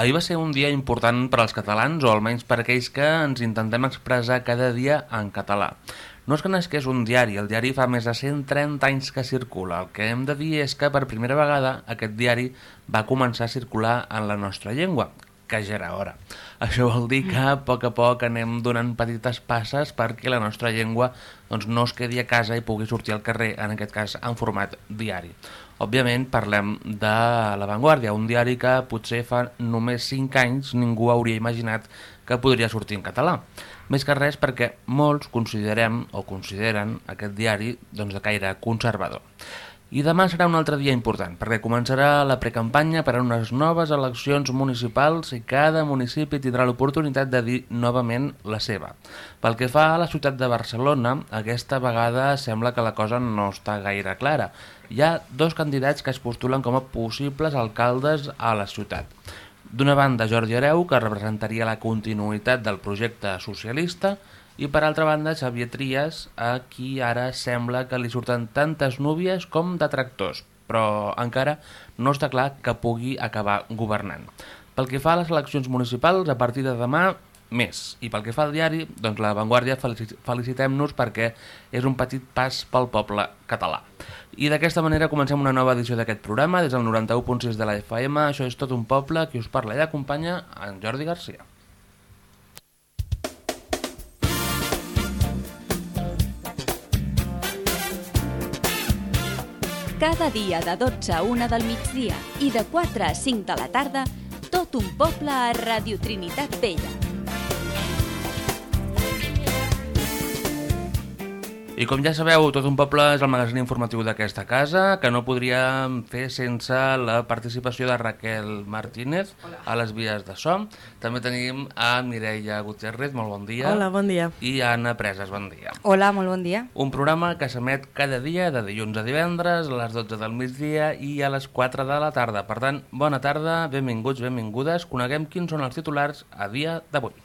Ahir va ser un dia important per als catalans, o almenys per aquells que ens intentem expressar cada dia en català. No és que nasqués un diari, el diari fa més de 130 anys que circula. El que hem de dir és que per primera vegada aquest diari va començar a circular en la nostra llengua, que ja era hora. Això vol dir que a poc a poc anem donant petites passes perquè la nostra llengua doncs, no es quedi a casa i pugui sortir al carrer, en aquest cas en format diari. Òbviament parlem de La Vanguardia, un diari que potser fa només 5 anys ningú hauria imaginat que podria sortir en català. Més que res perquè molts considerem o consideren aquest diari doncs, de caire conservador. I demà serà un altre dia important, perquè començarà la precampanya per a unes noves eleccions municipals i cada municipi tindrà l'oportunitat de dir novament la seva. Pel que fa a la ciutat de Barcelona, aquesta vegada sembla que la cosa no està gaire clara. Hi ha dos candidats que es postulen com a possibles alcaldes a la ciutat. D'una banda, Jordi Areu, que representaria la continuïtat del projecte socialista, i per altra banda Xavier Trias, a qui ara sembla que li surten tantes núvies com detractors, però encara no està clar que pugui acabar governant. Pel que fa a les eleccions municipals, a partir de demà, més. I pel que fa al diari, doncs la Vanguardia felicitem-nos perquè és un petit pas pel poble català. I d'aquesta manera comencem una nova edició d'aquest programa, des del 91.6 de la FM, això és tot un poble, qui us parla i acompanya en Jordi Garcia. Cada dia de 12 a 1 del migdia i de 4 a 5 de la tarda, tot un poble a Radio Trinitat Vella. I com ja sabeu, Tot un poble és el magazín informatiu d'aquesta casa, que no podríem fer sense la participació de Raquel Martínez Hola. a les vies de som. També tenim a Mireia Gutiérrez, molt bon dia. Hola, bon dia. I a Anna Preses, bon dia. Hola, molt bon dia. Un programa que s'emet cada dia, de dilluns a divendres, a les 12 del migdia i a les 4 de la tarda. Per tant, bona tarda, benvinguts, benvingudes. Coneguem quins són els titulars a dia d'avui.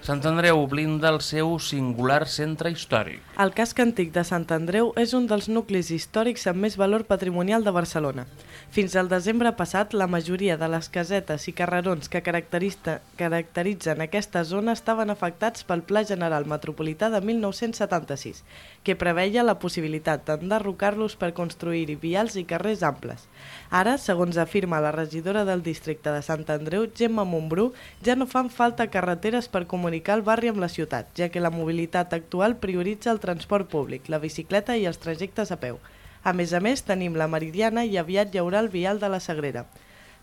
Sant Andreu blinda el seu singular centre històric. El casc antic de Sant Andreu és un dels nuclis històrics amb més valor patrimonial de Barcelona. Fins al desembre passat, la majoria de les casetes i carrerons que caracteritzen aquesta zona estaven afectats pel Pla General Metropolità de 1976, que preveia la possibilitat d'enderrocar-los per construir-hi vials i carrers amples. Ara, segons afirma la regidora del districte de Sant Andreu, Gemma Montbrú, ja no fan falta carreteres per comunicar el barri amb la ciutat, ja que la mobilitat actual prioritza el transport públic, la bicicleta i els trajectes a peu. A més a més, tenim la Meridiana i aviat hi haurà el vial de la Sagrera.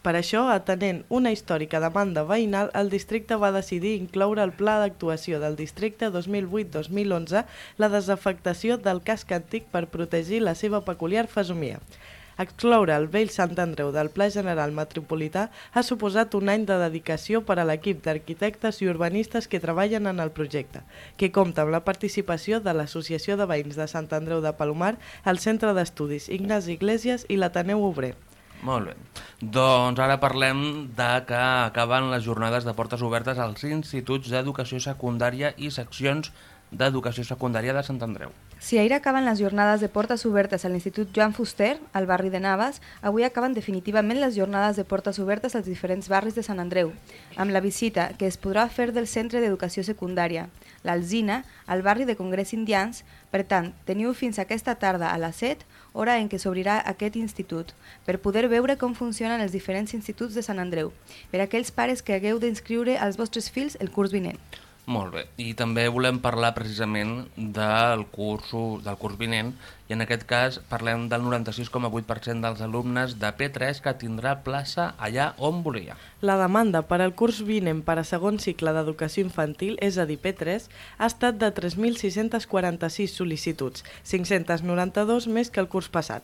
Per això, atenent una històrica demanda veïnal, el districte va decidir incloure al pla d'actuació del districte 2008-2011 la desafectació del casc antic per protegir la seva peculiar fesomia. Excloure el vell Sant Andreu del Pla General Metropolità ha suposat un any de dedicació per a l'equip d'arquitectes i urbanistes que treballen en el projecte, que compta amb la participació de l'Associació de Veïns de Sant Andreu de Palomar, el Centre d'Estudis Ignasi Iglesias i l'Ateneu Obrer. Molt bé. Doncs ara parlem de que acaben les jornades de portes obertes als instituts d'educació secundària i seccions d'educació secundària de Sant Andreu. Si ahir acaben les jornades de portes obertes a l'Institut Joan Fuster, al barri de Navas, avui acaben definitivament les jornades de portes obertes als diferents barris de Sant Andreu, amb la visita que es podrà fer del Centre d'Educació Secundària, l'Alzina, al barri de Congrés Indians. Per tant, teniu fins aquesta tarda a les 7, hora en què s'obrirà aquest institut, per poder veure com funcionen els diferents instituts de Sant Andreu, per aquells pares que hagueu d'inscriure als vostres fills el curs vinent. Molt bé, i també volem parlar precisament del curs, del curs vinent i en aquest cas parlem del 96,8% dels alumnes de P3 que tindrà plaça allà on volia. La demanda per al curs vinent per a segon cicle d'educació infantil, és a dir P3, ha estat de 3.646 sol·licituds, 592 més que el curs passat.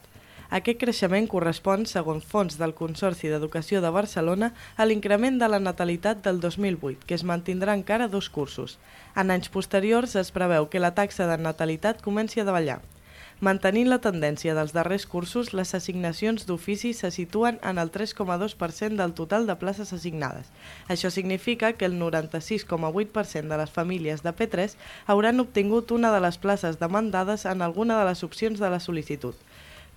Aquest creixement correspon, segons fons del Consorci d'Educació de Barcelona, a l'increment de la natalitat del 2008, que es mantindrà encara dos cursos. En anys posteriors es preveu que la taxa de natalitat comenci a davallar. Mantenint la tendència dels darrers cursos, les assignacions d'ofici se situen en el 3,2% del total de places assignades. Això significa que el 96,8% de les famílies de P3 hauran obtingut una de les places demandades en alguna de les opcions de la sol·licitud.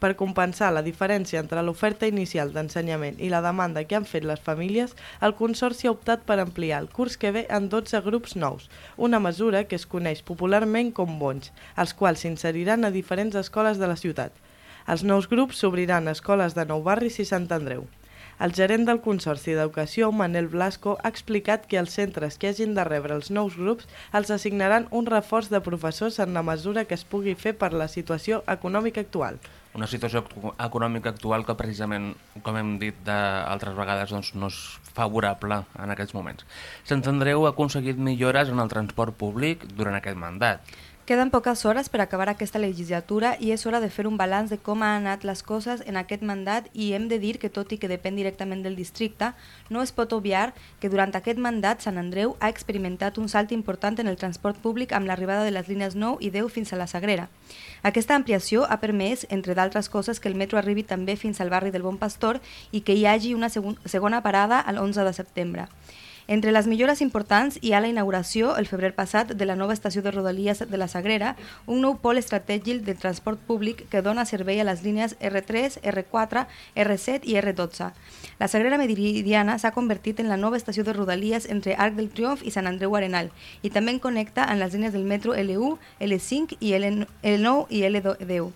Per compensar la diferència entre l'oferta inicial d'ensenyament i la demanda que han fet les famílies, el Consorci ha optat per ampliar el curs que ve en 12 grups nous, una mesura que es coneix popularment com bons, els quals s'inseriran a diferents escoles de la ciutat. Els nous grups s'obriran a escoles de Nou Barris i Sant Andreu. El gerent del Consorci d'Educació, Manel Blasco, ha explicat que els centres que hagin de rebre els nous grups els assignaran un reforç de professors en la mesura que es pugui fer per la situació econòmica actual. Una situació econòmica actual que precisament, com hem dit d'altres vegades, doncs no és favorable en aquests moments. Sant Andreu ha aconseguit millores en el transport públic durant aquest mandat. Queden poques hores per acabar aquesta legislatura i és hora de fer un balanç de com han anat les coses en aquest mandat i hem de dir que tot i que depèn directament del districte, no es pot obviar que durant aquest mandat Sant Andreu ha experimentat un salt important en el transport públic amb l'arribada de les línies 9 i 10 fins a la Sagrera. Aquesta ampliació ha permès, entre d'altres coses, que el metro arribi també fins al barri del Bon Pastor i que hi hagi una segona parada el 11 de setembre. Entre les millores importants hi ha la inauguració el febrer passat de la nova estació de Rodalies de la Sagrera, un nou pol estratègic de transport públic que dona servei a les línies R3, R4, R7 i R12. La Sagrera Meridiana s'ha convertit en la nova estació de Rodalies entre Arc del Triomf i Sant Andreu Arenal i també en connecta amb les línies del metro L1, L5 i L9 i L10.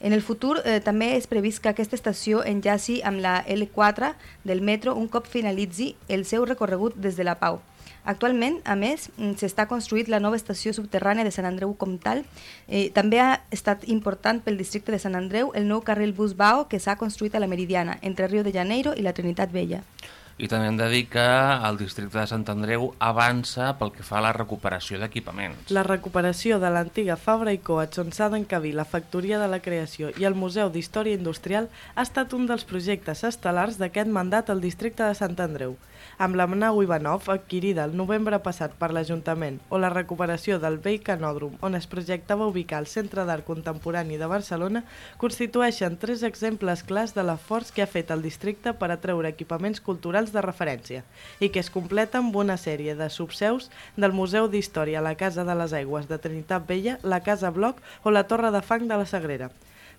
En el futur eh, també és previst que aquesta estació enllaci amb la L4 del metro un cop finalitzi el seu recorregut des de la Pau. Actualment, a més, mm, s'està construït la nova estació subterrània de Sant Andreu Comtal. Eh, també ha estat important pel districte de Sant Andreu el nou carril bus BAO que s'ha construït a la Meridiana, entre Rio de Janeiro i la Trinitat Vella. I també hem de dir que el districte de Sant Andreu avança pel que fa a la recuperació d'equipaments. La recuperació de l'antiga Fabra i Coats on s'ha d'encabir la Factoria de la Creació i el Museu d'Història Industrial ha estat un dels projectes estel·lars d'aquest mandat al districte de Sant Andreu amb la nau Ivanov adquirida el novembre passat per l'Ajuntament o la recuperació del vell canòdrom on es projectava ubicar el Centre d'Art Contemporani de Barcelona constitueixen tres exemples clars de l'esforç que ha fet el districte per atreure equipaments culturals de referència i que es completa amb una sèrie de subseus del Museu d'Història, la Casa de les Aigües de Trinitat Vella, la Casa Bloc o la Torre de Fang de la Sagrera.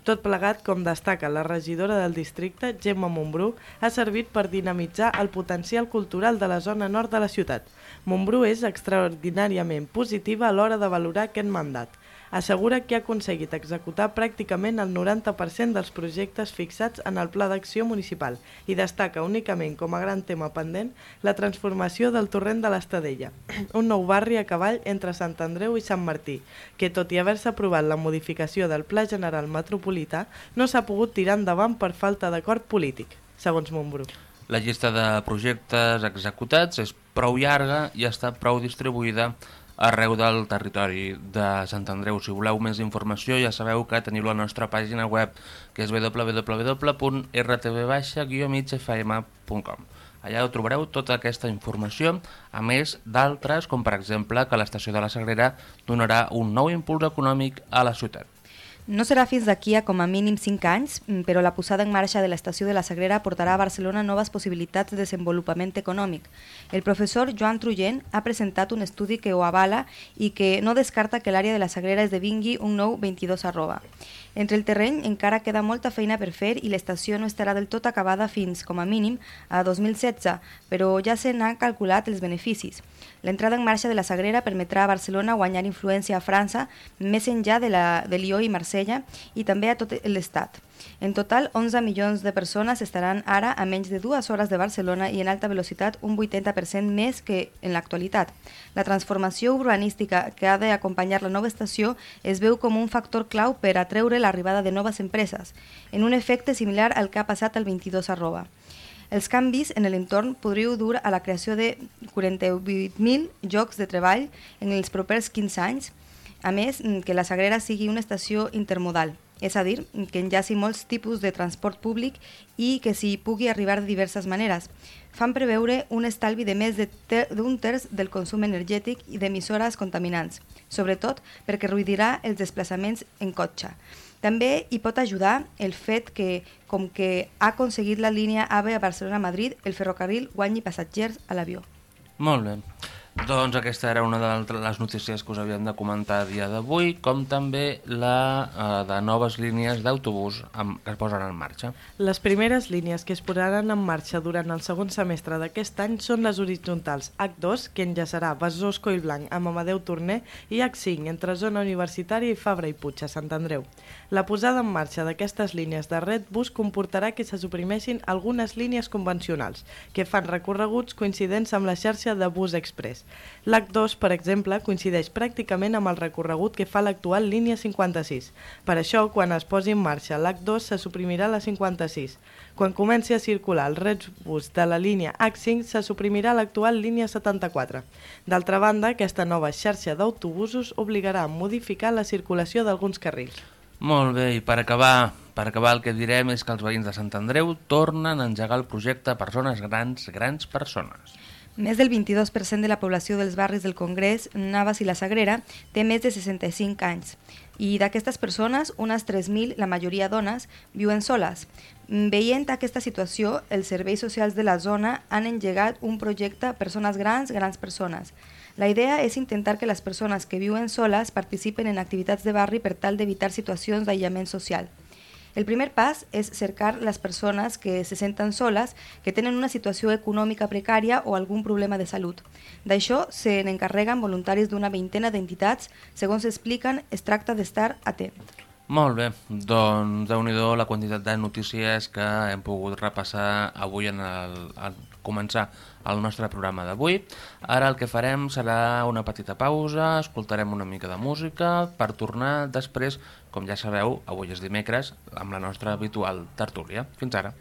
Tot plegat, com destaca la regidora del districte, Gemma Montbrú, ha servit per dinamitzar el potencial cultural de la zona nord de la ciutat. Montbrú és extraordinàriament positiva a l'hora de valorar aquest mandat assegura que ha aconseguit executar pràcticament el 90% dels projectes fixats en el Pla d'Acció Municipal i destaca únicament com a gran tema pendent la transformació del torrent de l'Estadella, un nou barri a cavall entre Sant Andreu i Sant Martí, que tot i haver-se aprovat la modificació del Pla General Metropolità, no s'ha pogut tirar endavant per falta d'acord polític, segons Montbrú. La llista de projectes executats és prou llarga i està prou distribuïda arreu del territori de Sant Andreu. Si voleu més informació ja sabeu que teniu la nostra pàgina web que és www.rtv-migfm.com Allà ho trobareu tota aquesta informació, a més d'altres, com per exemple que l'estació de la Sagrera donarà un nou impuls econòmic a la ciutat. No serà fins d'aquí a com a mínim 5 anys, mm, però la posada en marxa de l'estació de la Sagrera portarà a Barcelona noves possibilitats de desenvolupament econòmic. El professor Joan Trullent ha presentat un estudi que ho avala i que no descarta que l'àrea de la Sagrera esdevingui un nou 22 arroba. Entre el terreny encara queda molta feina per fer i l'estació no estarà del tot acabada fins, com a mínim, a 2016, però ja se n'han calculat els beneficis. L'entrada en marxa de la Sagrera permetrà a Barcelona guanyar influència a França més enllà de, la, de Lió i Marsella i també a tot l'Estat. En total, 11 milions de persones estaran ara a menys de dues hores de Barcelona i en alta velocitat un 80% més que en l'actualitat. La transformació urbanística que ha d'acompanyar la nova estació es veu com un factor clau per atreure l'arribada de noves empreses, en un efecte similar al que ha passat al 22 arroba. Els canvis en l'entorn podriu dur a la creació de 48.000 llocs de treball en els propers 15 anys, a més que la Sagrera sigui una estació intermodal és a dir, que enllaci molts tipus de transport públic i que s'hi pugui arribar de diverses maneres. Fan preveure un estalvi de més d'un ter terç del consum energètic i d'emissores contaminants, sobretot perquè reduirà els desplaçaments en cotxe. També hi pot ajudar el fet que, com que ha aconseguit la línia AVE a Barcelona-Madrid, el ferrocarril guanyi passatgers a l'avió. Molt bé. Doncs aquesta era una de les notícies que us havíem de comentar a dia d'avui, com també la eh, de noves línies d'autobús que es posen en marxa. Les primeres línies que es posaran en marxa durant el segon semestre d'aquest any són les horitzontals H2, que enllaçarà Besòs Collblanc amb Amadeu Torner, i H5, entre Zona Universitària i Fabra i Puig, a Sant Andreu. La posada en marxa d'aquestes línies de Redbus comportarà que se suprimeixin algunes línies convencionals, que fan recorreguts coincidents amb la xarxa de bus express. L'H2, per exemple, coincideix pràcticament amb el recorregut que fa l'actual línia 56. Per això, quan es posi en marxa l'H2, se suprimirà la 56. Quan comenci a circular el Redbus de la línia H5, se suprimirà l'actual línia 74. D'altra banda, aquesta nova xarxa d'autobusos obligarà a modificar la circulació d'alguns carrils. Molt bé, i per acabar, per acabar el que direm és que els veïns de Sant Andreu tornen a engegar el projecte Persones Grans, Grans Persones. Més del 22% de la població dels barris del Congrés, Navas i la Sagrera, té més de 65 anys. I d'aquestes persones, unes 3.000, la majoria dones, viuen soles. Veient aquesta situació, els serveis socials de la zona han engegat un projecte Persones Grans, Grans Persones. La idea és intentar que les persones que viuen soles participen en activitats de barri per tal d'evitar situacions d'aïllament social. El primer pas és cercar les persones que se senten soles, que tenen una situació econòmica precària o algun problema de salut. D'això se n'encarreguen voluntaris d'una veintena d'entitats. Segons expliquen, es tracta d'estar atent. Molt bé, doncs déu nhi la quantitat de notícies que hem pogut repassar avui en el, en començar el nostre programa d'avui. Ara el que farem serà una petita pausa, escoltarem una mica de música per tornar després, com ja sabeu, avui és dimecres, amb la nostra habitual tertúlia. Fins ara.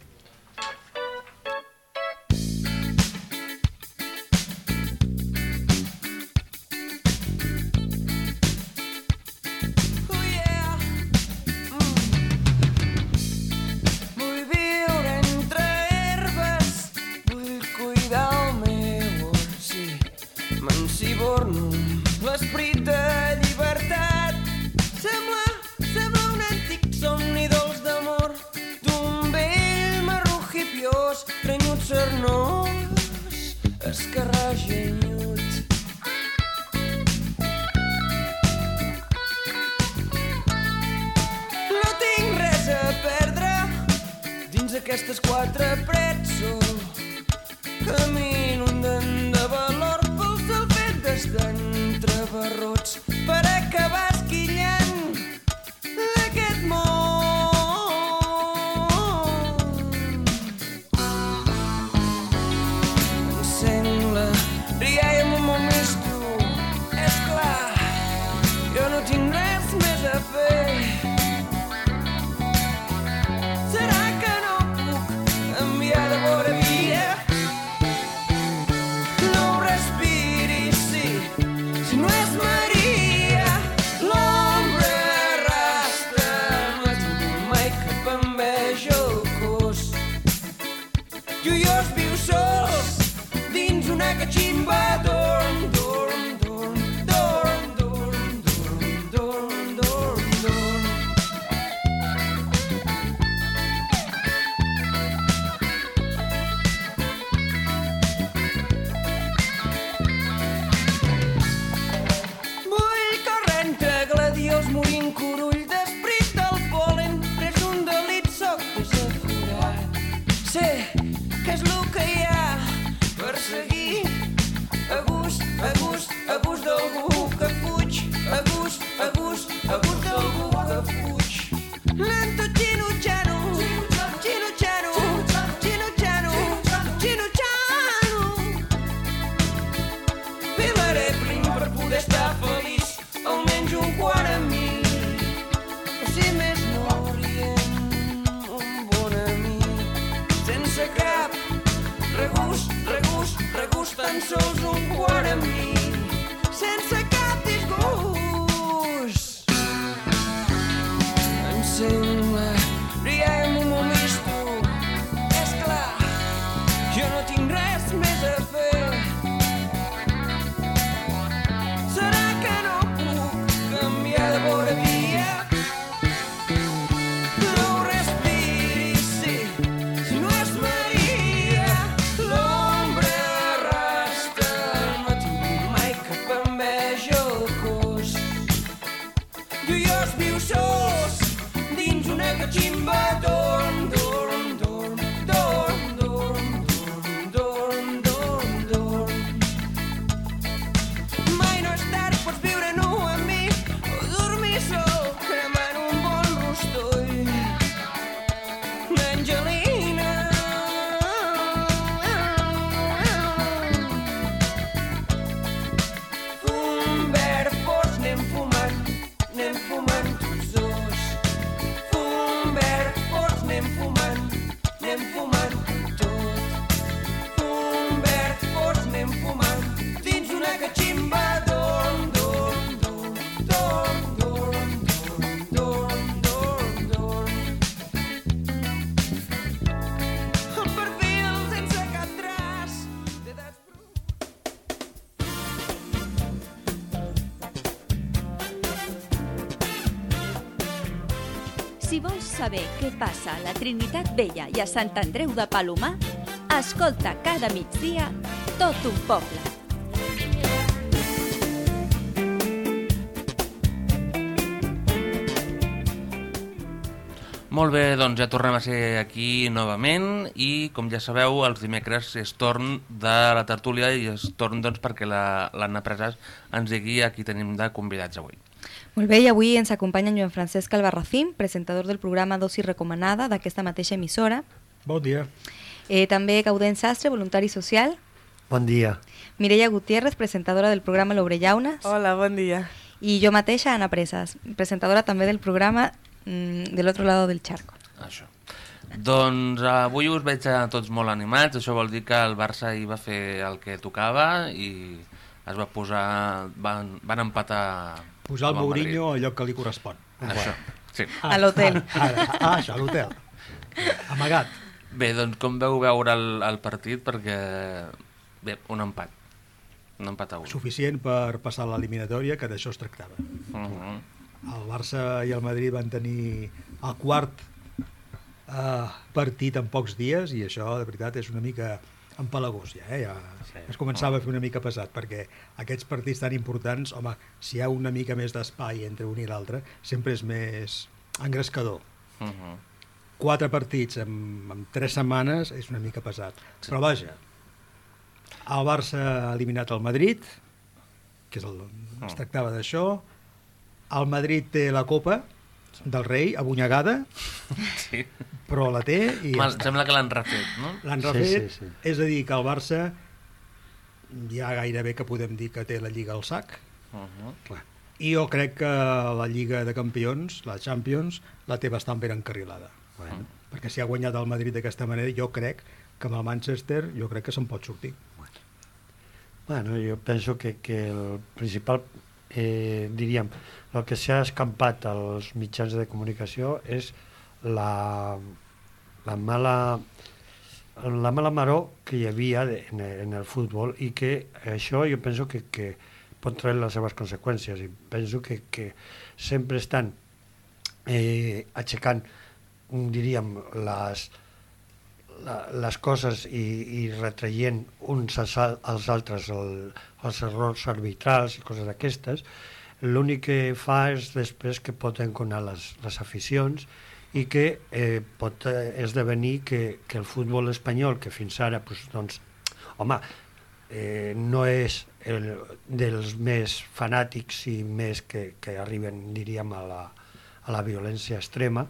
La Trinitat Vella i a Sant Andreu de Palomar, escolta cada migdia tot un poble. Molt bé, doncs ja tornem a ser aquí novament i, com ja sabeu, els dimecres és torn de la tertúlia i és torn doncs, perquè l'Anna Presas ens digui a qui tenim de convidats avui. Molt bé, i avui ens acompanya en Joan Francesc Albarracín, presentador del programa Dosi Recomanada d'aquesta mateixa emissora. Bon dia. Eh, també Gaudent Sastre, voluntari social. Bon dia. Mireia Gutiérrez, presentadora del programa L'Obrellaunes. Hola, bon dia. I jo mateixa, Anna Presas, presentadora també del programa mm, Del otro lado del charco. Això. Doncs avui us veig a tots molt animats, això vol dir que el Barça hi va fer el que tocava i es va posar... van, van empatar... Posar el Mourinho al lloc que li correspon. Això, sí. A l'hotel. Ah, això, a l'hotel. Amagat. Bé, doncs com veu veure el, el partit? Perquè, bé, un empat. Un empat a un. Suficient per passar l'eliminatòria, que d'això es tractava. Uh -huh. El Barça i el Madrid van tenir el quart eh, partit en pocs dies i això, de veritat, és una mica empalagós ja, eh? ja sí. es començava a fer una mica pesat perquè aquests partits tan importants, home, si hi ha una mica més d'espai entre un i l'altre sempre és més engrescador Uh -huh. quatre partits en, en tres setmanes és una mica pesat sí. però vaja el Barça ha eliminat el Madrid que és el, es tractava d'això el Madrid té la Copa del Rei abunyegada Sí. però la té i està. sembla que l'han refet, no? L'han Sí, refet, sí, sí. és a dir, que el Barça ja gairebé que podem dir que té la Lliga al sac. Uh -huh. Clar. I jo crec que la Lliga de Campions, la Champions, la té bastant ben encarrilada. Bueno, Perquè si ha guanyat el Madrid d'aquesta manera, jo crec que amb el Manchester jo crec que se'n pot sortir. bueno jo penso que, que el principal, eh, diríem, el que s'ha escampat als mitjans de comunicació és la, la mala la mala maró que hi havia de, en, en el futbol i que això jo penso que, que pot treure les seves conseqüències i penso que, que sempre estan eh, aixecant diríem les, la, les coses i, i retraient uns als, al- als altres el, els errors arbitrals i coses d'aquestes, l'únic que fa és després que pot enconar les, les aficions i que eh, pot eh, esdevenir que, que el futbol espanyol, que fins ara, pues, doncs, home, eh, no és el, dels més fanàtics i més que, que arriben, diríem, a la, a la violència extrema,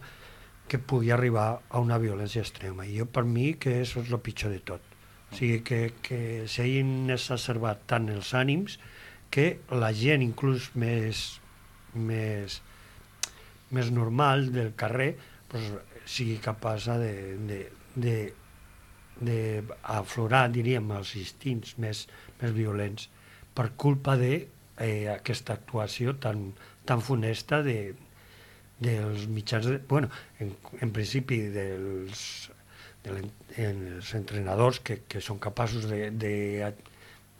que pugui arribar a una violència extrema. I jo, per mi, que això és el pitjor de tot. O sigui, que, que s'hagin exacerbat tant els ànims que la gent, inclús més, més, més normal del carrer, pues, sigui capaç de, de, de, de aflorar, diríem, els instints més, més violents per culpa de eh, aquesta actuació tan, tan funesta de, dels mitjans, de, bueno, en, en principi dels, de en els entrenadors que, que són capaços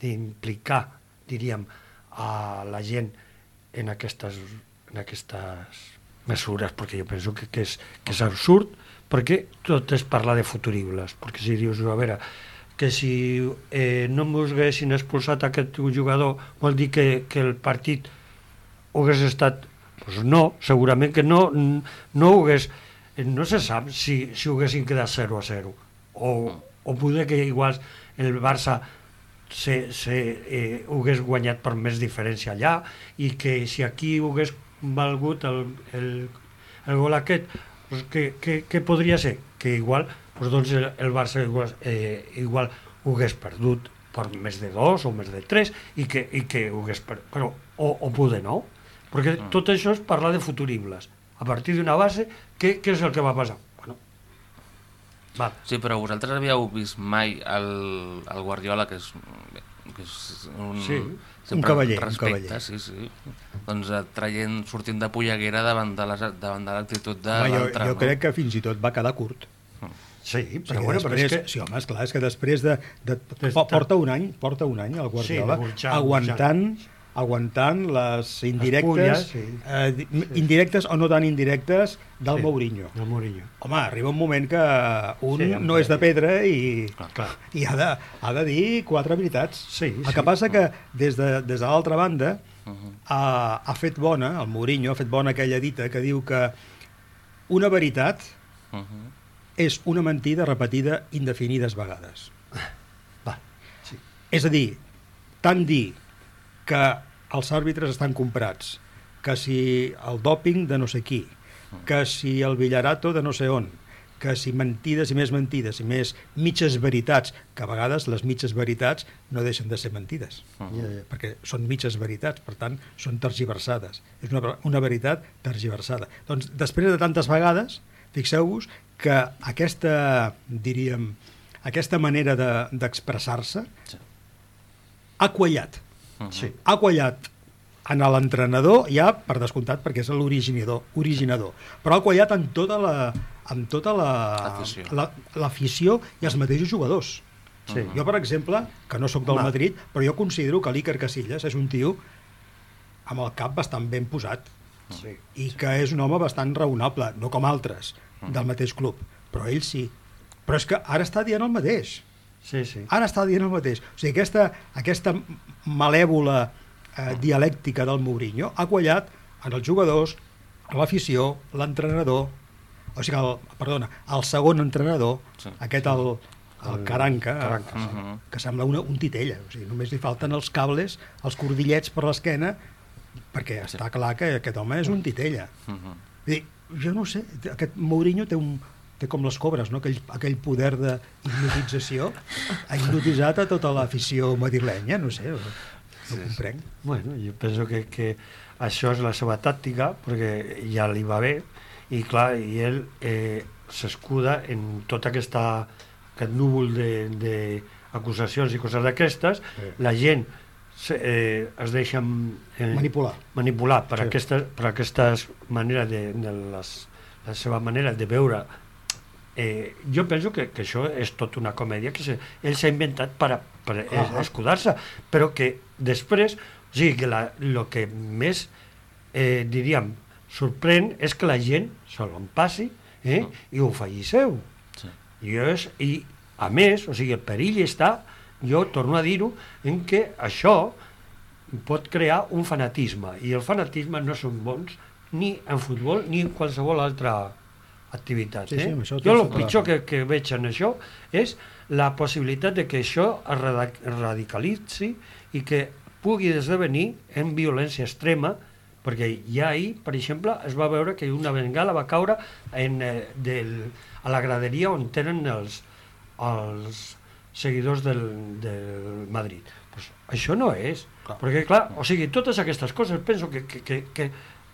d'implicar, diríem, a la gent en aquestes, en aquestes mesures, perquè jo penso que, que, és, que és absurd, perquè tot és parlar de futuribles, perquè si dius, a veure, que si eh, no m'ho haguessin expulsat aquest jugador vol dir que, que el partit hagués estat... Pues no, segurament que no, no ho hagués... No se sap si, si ho haguessin quedat 0 a 0. O, o poder que igual el Barça se, se, eh, ho hagués guanyat per més diferència allà i que si aquí ho hagués valgut el, el, el gol aquest, pues que, que, que podria ser? Que igual, pues doncs el, el Barça igual, eh, igual ho hagués perdut per més de dos o més de tres i que, i que ho hagués perdut, però o, o poder no, perquè tot això és parlar de futuribles. A partir d'una base, què, què és el que va passar? Bueno, val. Sí, però vosaltres havíeu vist mai el, el Guardiola, que és, que és un... Sí, sempre un cavaller, un respecte, cavaller. Sí, sí. Doncs eh, traient, sortint de polleguera davant de les- davant de l'actitud de Home, jo, l'altre. jo crec que fins i tot va quedar curt. Sí, Però, però, sí, bueno, però després, és que... sí, home, esclar, és que després de... de po- porta un any, porta un any el Guardiola, de burxar, aguantant aguantant les indirectes, pulles, sí. eh, di- indirectes o no tan indirectes del Sí. Mourinho. El Mourinho. Home, arriba un moment que un Sí, no és de pedra i, Clar. i ha, de, ha de dir quatre veritats. Sí, El sí. que passa que des de, des de l'altra banda ha, ha fet bona, el Mourinho ha fet bona aquella dita que diu que una veritat Uh -huh. és una mentida repetida indefinides vegades. Va, sí. És a dir, tant dir que els àrbitres estan comprats, que si el dòping de no sé qui, que si el villarato de no sé on, que si mentides i més mentides i més mitges veritats, que a vegades les mitges veritats no deixen de ser mentides, Ja, ja. perquè són mitges veritats, per tant, són tergiversades. És una, una veritat tergiversada. Doncs, després de tantes vegades, fixeu-vos que aquesta, diríem, aquesta manera de- d'expressar-se Sí. ha quallat. Sí. Ha quallat en l'entrenador, ja per descomptat, perquè és l'originador, originador, però ha quallat en tota la amb tota la- L'afició. la- l'afició i els mateixos jugadors. Sí. Jo, per exemple, que no sóc del Home. Madrid, però jo considero que l'Iker Casillas és un tio amb el cap bastant ben posat Sí. i que és un home bastant raonable, no com altres del mateix club, però ell sí. Però és que ara està dient el mateix. Sí, sí. Ara està dient el mateix. O sigui, aquesta, aquesta malèvola eh, dialèctica del Mourinho ha quallat en els jugadors, a l'afició, l'entrenador, o sigui, el, perdona, el segon entrenador, Sí. aquest el, el El Caranca, Caranca, sí. Mhm. que sembla una, un titella, o sigui, només li falten els cables, els cordillets per l'esquena, perquè està clar que aquest home és un titella. Uh -huh. Vull dir, jo no sé, aquest Mourinho té un té com les cobres, no? aquell, aquell poder de hipnotització ha hipnotitzat a tota l'afició madrilenya, no sé, no, sí. comprenc. Bueno, jo penso que, que això és la seva tàctica, perquè ja li va bé, i clar, i ell eh, s'escuda en tota aquesta aquest núvol d'acusacions i coses d'aquestes, Sí. la gent se, eh, es deixa eh, Manipular. manipular per, Sí. aquesta, per aquestes maneres de, de les, la seva manera de veure eh, jo penso que, que això és tot una comèdia que se, ell s'ha inventat per, per Ah. ah. escudar-se però que després o sigui, que la, lo que més eh, diríem sorprèn és que la gent se l'empassi eh, i ho faci seu Sí. i, és, i a més, o sigui, el perill està jo torno a dir-ho en què això pot crear un fanatisme i el fanatisme no són bons ni en futbol ni en qualsevol altra activitat. Sí, sí, eh? això jo el pitjor que, que veig en això és la possibilitat de que això es radicalitzi i que pugui esdevenir en violència extrema perquè ja ahir, per exemple, es va veure que una bengala va caure en, eh, del, a la graderia on tenen els, els seguidors del, del Madrid. Pues això no és. Clar. Perquè, clar, o sigui, totes aquestes coses penso que, que, que, que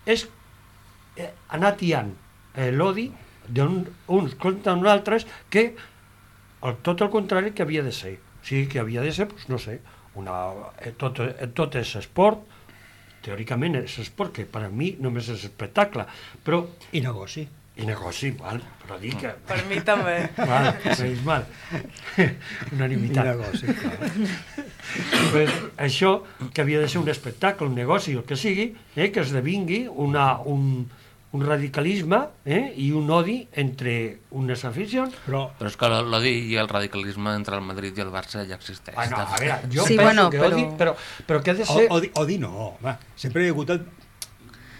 és eh, anar tiant eh, l'odi d'uns contra uns altres que el, tot el contrari que havia de ser. O sigui, que havia de ser, doncs, no sé, una, eh, tot, eh, tot és esport, teòricament és esport, que per a mi només és espectacle, però I negoci. i negoci, val, però dic que... Per mi també. Val, és mal. I Unanimitat. negoci, clar. pues, això que havia de ser un espectacle, un negoci, el que sigui, eh, que esdevingui una, un, un radicalisme eh, i un odi entre unes aficions. Però Però és que l'odi i el radicalisme entre el Madrid i el Barça ja existeix. Ah, no, a veure, jo Sí, penso bueno, que però- odi, però, però que ha de o, ser... odi, odi no, home. Sempre hi ha hagut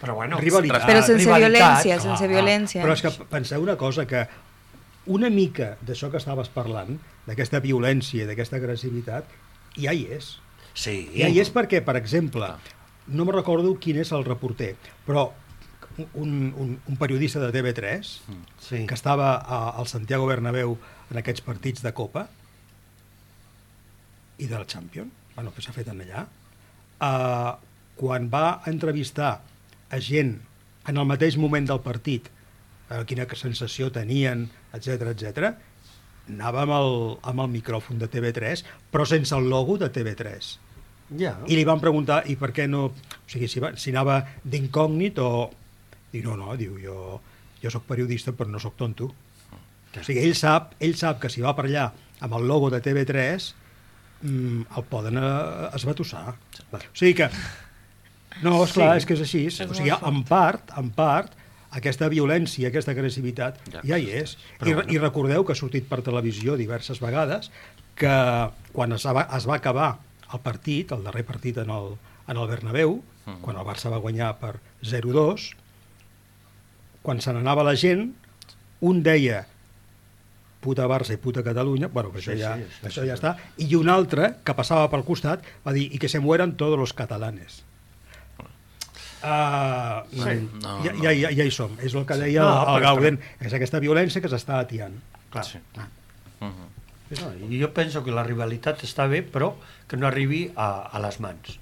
però bueno, rivalitat. Però sense rivalitat, violència, clar, sense violència. Però és que penseu una cosa, que una mica d'això que estaves parlant, d'aquesta violència, d'aquesta agressivitat, ja hi és. Sí. Ja hi és perquè, per exemple, no me recordo quin és el reporter, però un, un, un periodista de TV3 Sí. que estava a, al Santiago Bernabéu en aquests partits de Copa i del Champions, bueno, que s'ha fet en allà, uh, quan va entrevistar a gent en el mateix moment del partit, uh, quina sensació tenien, etc etc, anava amb el, amb el micròfon de TV3, però sense el logo de TV3. Ja. I li van preguntar, i per què no... O sigui, si, va, si anava d'incògnit o... Diu, no, no, diu, jo, jo sóc periodista però no sóc tonto. O sigui, ell sap, ell sap que si va per allà amb el logo de TV3 mm, el poden eh, esbatussar. O sigui que No, esclar, Sí. és que és així. o sigui, en part, en part, aquesta violència, aquesta agressivitat, Ja, ja, hi és. I, I recordeu que ha sortit per televisió diverses vegades que quan es va, es va acabar el partit, el darrer partit en el, en el Bernabéu, Mhm. quan el Barça va guanyar per 0-2, quan se n'anava la gent, un deia puta Barça i puta Catalunya, bueno, que això, Sí, ja, sí, sí, això sí. ja està, i un altre, que passava pel costat, va dir, i que se mueran todos los catalanes. Uh, Sí. No, ja, no. ja, ja, ja hi som, és el que deia No, no, el però- Gauden, és aquesta violència que s'està atiant. Clar. Sí. Ah. Mhm. No, I jo penso que la rivalitat està bé, però que no arribi a, a les mans.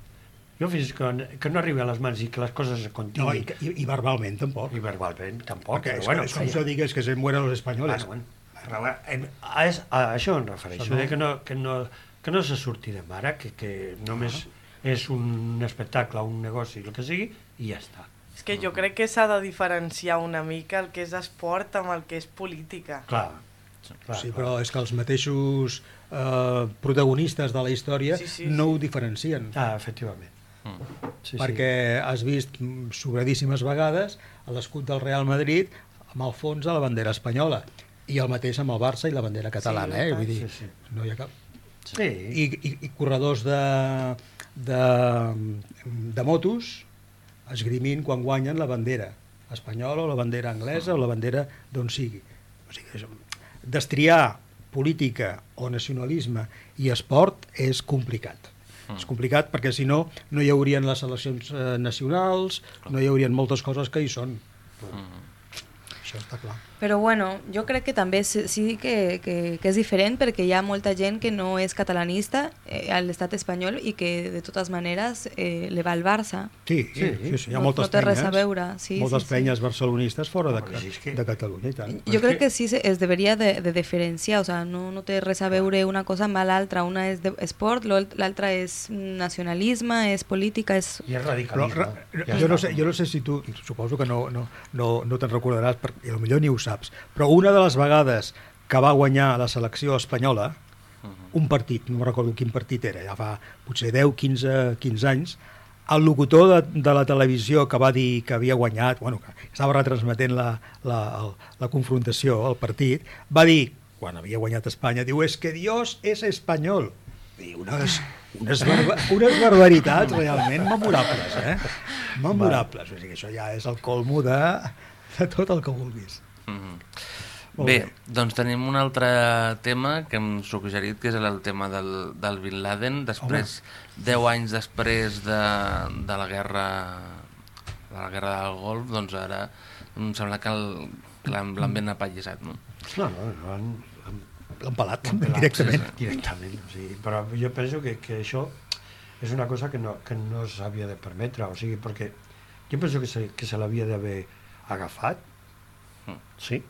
Jo fins que, que no arribi a les mans i que les coses es No, continuïn, i, que- i, I verbalment tampoc. i verbalment tampoc, Perquè però és, bueno, és com si digués que se mueren els espanyols. Bueno, bueno. Però, bueno, em- a, és, a això em refereixo, Això no. no. que, no, que, no, que no se surti de mare, que, que només és un espectacle, un negoci, el que sigui, i ja està. És que jo crec que s'ha de diferenciar una mica el que és esport amb el que és política. Clar, clar, Sí, clar. però és que els mateixos eh, protagonistes de la història Sí, sí, no sí. ho diferencien. Ah, efectivament. Mm. Sí, perquè has vist sobradíssimes vegades l'escut del Real Madrid amb el fons de la bandera espanyola i el mateix amb el Barça i la bandera catalana, Sí, eh? Vull dir, Sí, sí. no hi ha cap... Sí. I, i, i corredors de, de, de motos esgrimint quan guanyen la bandera espanyola o la bandera anglesa o la bandera d'on sigui. O sigui, això, destriar política o nacionalisme i esport és complicat. Mm. És complicat perquè si no, no hi haurien les eleccions eh, nacionals, no hi haurien moltes coses que hi són. Mhm. Això està clar. Però bueno, jo crec que també sí sí que, que, que és diferent perquè hi ha molta gent que no és catalanista eh, a l'estat espanyol i que de totes maneres eh, le va al Barça. Sí, Sí. sí, sí, sí hi ha No- moltes no té res penyes, a veure, sí, moltes sí, sí. penyes barcelonistes fora de, sí, és que- de Catalunya i tant. Jo crec que- que sí es deberia de, de diferenciar, o sea, no, no té res a veure una cosa amb l'altra, una és de esport, l'al- l'altra és nacionalisme, és política, és... I és Però, radicalisme. ra- Ja jo, no sé, jo no sé si tu, suposo que no, no, no, no te'n recordaràs, perquè potser ni ho saps, però una de les vegades que va guanyar la selecció espanyola, Mhm. un partit, no recordo quin partit era, ja fa potser 10, 15, 15 anys, el locutor de, de la televisió que va dir que havia guanyat, bueno, que estava retransmetent la, la, el, la confrontació, el partit, va dir, quan havia guanyat Espanya, diu, és es que Dios és espanyol. I unes, unes, barba, unes barbaritats realment memorables, eh? Memorables. O sigui, això ja és el colmo de, de tot el que vulguis. Mhm. Molt Bé, bé. doncs tenim un altre tema que hem suggerit, que és el tema del, del Bin Laden. Després, 10 anys després de, de la guerra de la guerra del Golf, doncs ara em sembla que l'han ben apallissat, no? No, no, no han, han L'han pelat, pelat, directament. sí, sí, directament. O sigui, però jo penso que, que això és una cosa que no, que no s'havia de permetre, o sigui, perquè jo penso que se, que se l'havia d'haver agafat, Mm. sí,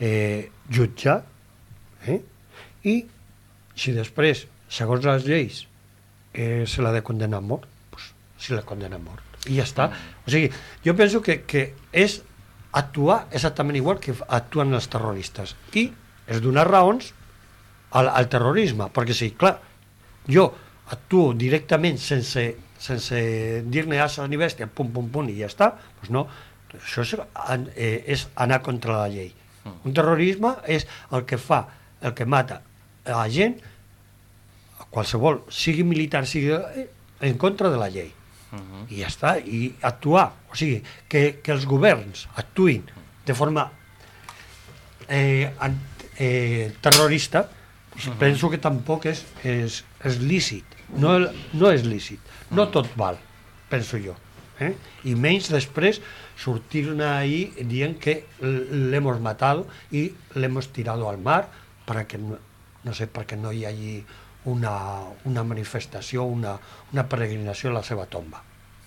eh, jutjat, eh? i si després, segons les lleis, eh, se l'ha de condenar a mort, doncs se l'ha condena a mort. I ja està. O sigui, jo penso que, que és actuar exactament igual que actuen els terroristes. I és donar raons al, al terrorisme, perquè sí, clar, jo actuo directament sense, sense dir-ne asa ni bèstia, pum, pum, pum, i ja està, doncs no, això és, eh, és anar contra la llei. Un terrorisme és el que fa, el que mata a la gent, qualsevol, sigui militar, sigui eh, en contra de la llei. Mhm. I ja està, i actuar, o sigui, que, que els governs actuïn de forma eh, eh, terrorista, pues penso que tampoc és, és, és lícit, no, no és lícit, no tot val, penso jo. Eh? I menys després sortir-ne ahí dient que l'hemos matado i l'hemos tirado al mar para que no, no sé, perquè no hi hagi una, una manifestació, una, una peregrinació a la seva tomba.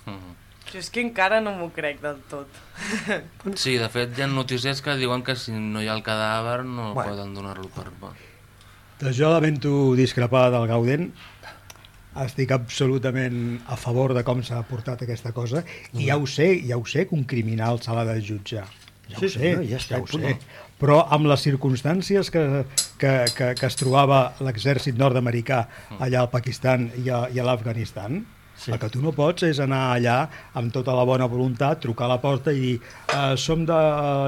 Mhm. Jo és que encara no m'ho crec del tot. Sí, de fet, hi ha notícies que diuen que si no hi ha el cadàver no Bueno. poden donar-lo per bo. Doncs jo lamento discrepar del Gauden. Estic absolutament a favor de com s'ha portat aquesta cosa i ja ho sé, ja ho sé que un criminal se l'ha de jutjar. Ja Sí, ho sé, no, ja està, ho punt. sé. Però amb les circumstàncies que, que, que, que es trobava l'exèrcit nord-americà allà al Pakistan i a, i a l'Afganistan, Sí. El que tu no pots és anar allà amb tota la bona voluntat, trucar a la porta i dir eh, som de